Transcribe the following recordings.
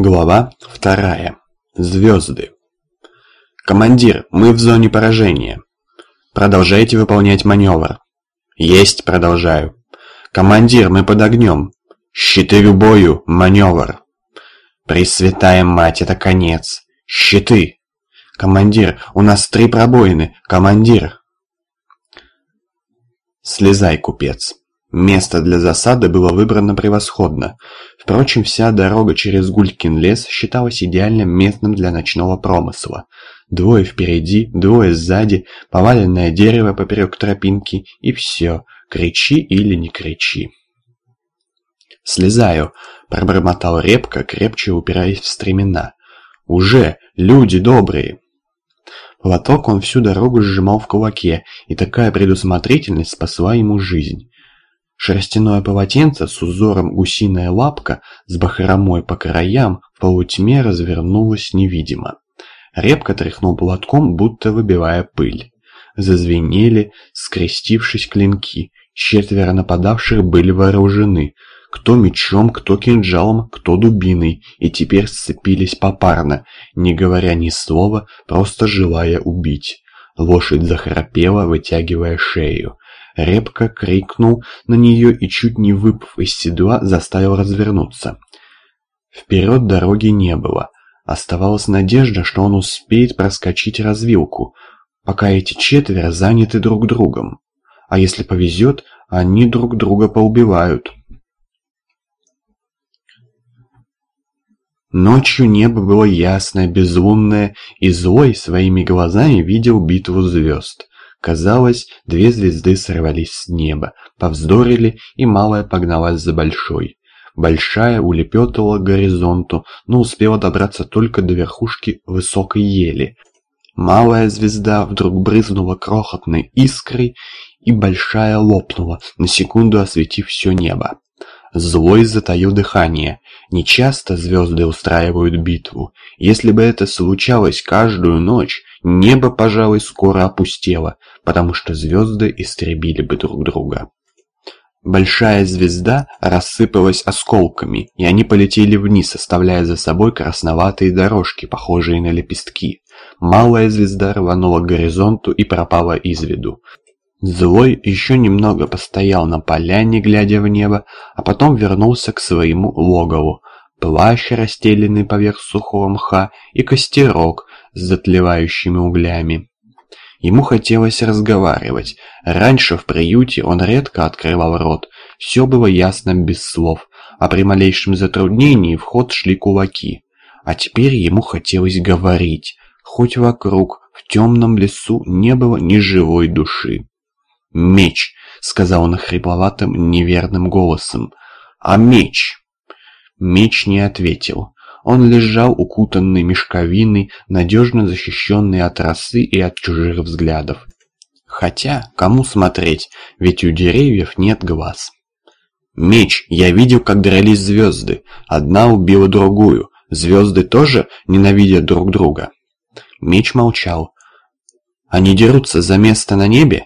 Глава вторая. Звезды. «Командир, мы в зоне поражения. Продолжайте выполнять маневр». «Есть, продолжаю». «Командир, мы под огнем. Щиты в маневр». «Пресвятая мать, это конец. Щиты!» «Командир, у нас три пробоины. Командир!» «Слезай, купец!» Место для засады было выбрано превосходно. Впрочем, вся дорога через Гулькин лес считалась идеальным местом для ночного промысла. Двое впереди, двое сзади, поваленное дерево поперек тропинки и все, кричи или не кричи. «Слезаю», — пробормотал Репка, крепче упираясь в стремена. «Уже! Люди добрые!» Платок он всю дорогу сжимал в кулаке, и такая предусмотрительность спасла ему жизнь. Шерстяное полотенце с узором гусиная лапка с бахромой по краям в полутьме развернулось невидимо. Репка тряхнул платком, будто выбивая пыль. Зазвенели, скрестившись клинки. Четверо нападавших были вооружены. Кто мечом, кто кинжалом, кто дубиной, и теперь сцепились попарно, не говоря ни слова, просто желая убить. Лошадь захрапела, вытягивая шею. Репка крикнул на нее и, чуть не выпав из седла, заставил развернуться. Вперед дороги не было. Оставалась надежда, что он успеет проскочить развилку, пока эти четверо заняты друг другом. А если повезет, они друг друга поубивают. Ночью небо было ясное, безлунное, и Злой своими глазами видел битву звезд. Казалось, две звезды сорвались с неба, повздорили, и малая погналась за большой. Большая улепетывала к горизонту, но успела добраться только до верхушки высокой ели. Малая звезда вдруг брызнула крохотной искрой, и большая лопнула, на секунду осветив все небо. Злой затаил дыхание. Нечасто звезды устраивают битву. Если бы это случалось каждую ночь, небо, пожалуй, скоро опустело, потому что звезды истребили бы друг друга. Большая звезда рассыпалась осколками, и они полетели вниз, оставляя за собой красноватые дорожки, похожие на лепестки. Малая звезда рванула к горизонту и пропала из виду. Злой еще немного постоял на поляне, глядя в небо, а потом вернулся к своему логову. Плащ, расстеленный поверх сухого мха, и костерок с затлевающими углями. Ему хотелось разговаривать. Раньше в приюте он редко открывал рот. Все было ясно без слов, а при малейшем затруднении в ход шли кулаки. А теперь ему хотелось говорить, хоть вокруг, в темном лесу, не было ни живой души. «Меч!» — сказал он хрипловатым, неверным голосом. «А меч?» Меч не ответил. Он лежал укутанный мешковиной, надежно защищенный от росы и от чужих взглядов. Хотя, кому смотреть, ведь у деревьев нет глаз. «Меч! Я видел, как дрались звезды. Одна убила другую. Звезды тоже ненавидят друг друга». Меч молчал. «Они дерутся за место на небе?»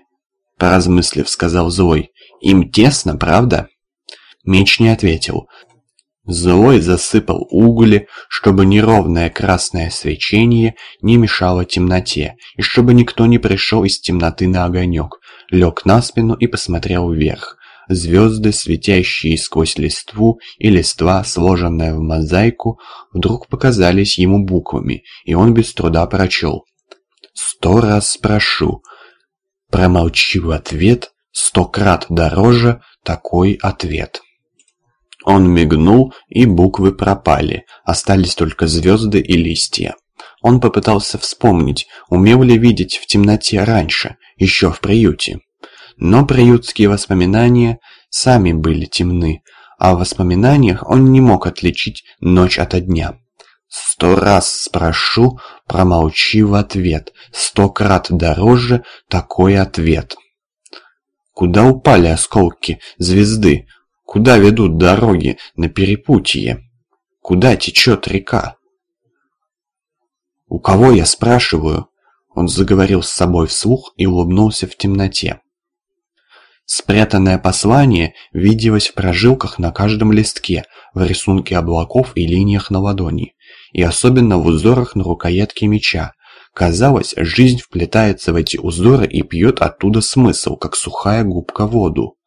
Поразмыслив, сказал Злой. «Им тесно, правда?» Меч не ответил. Злой засыпал угли, чтобы неровное красное свечение не мешало темноте, и чтобы никто не пришел из темноты на огонек. Лег на спину и посмотрел вверх. Звезды, светящие сквозь листву, и листва, сложенная в мозаику, вдруг показались ему буквами, и он без труда прочел. «Сто раз спрошу, Промолчи в ответ, сто крат дороже такой ответ. Он мигнул, и буквы пропали, остались только звезды и листья. Он попытался вспомнить, умел ли видеть в темноте раньше, еще в приюте. Но приютские воспоминания сами были темны, а в воспоминаниях он не мог отличить ночь от дня. Сто раз спрошу, промолчи в ответ. Сто крат дороже такой ответ. Куда упали осколки звезды? Куда ведут дороги на перепутье? Куда течет река? «У кого я спрашиваю?» Он заговорил с собой вслух и улыбнулся в темноте. Спрятанное послание виделось в прожилках на каждом листке, в рисунке облаков и линиях на ладони, и особенно в узорах на рукоятке меча. Казалось, жизнь вплетается в эти узоры и пьет оттуда смысл, как сухая губка воду.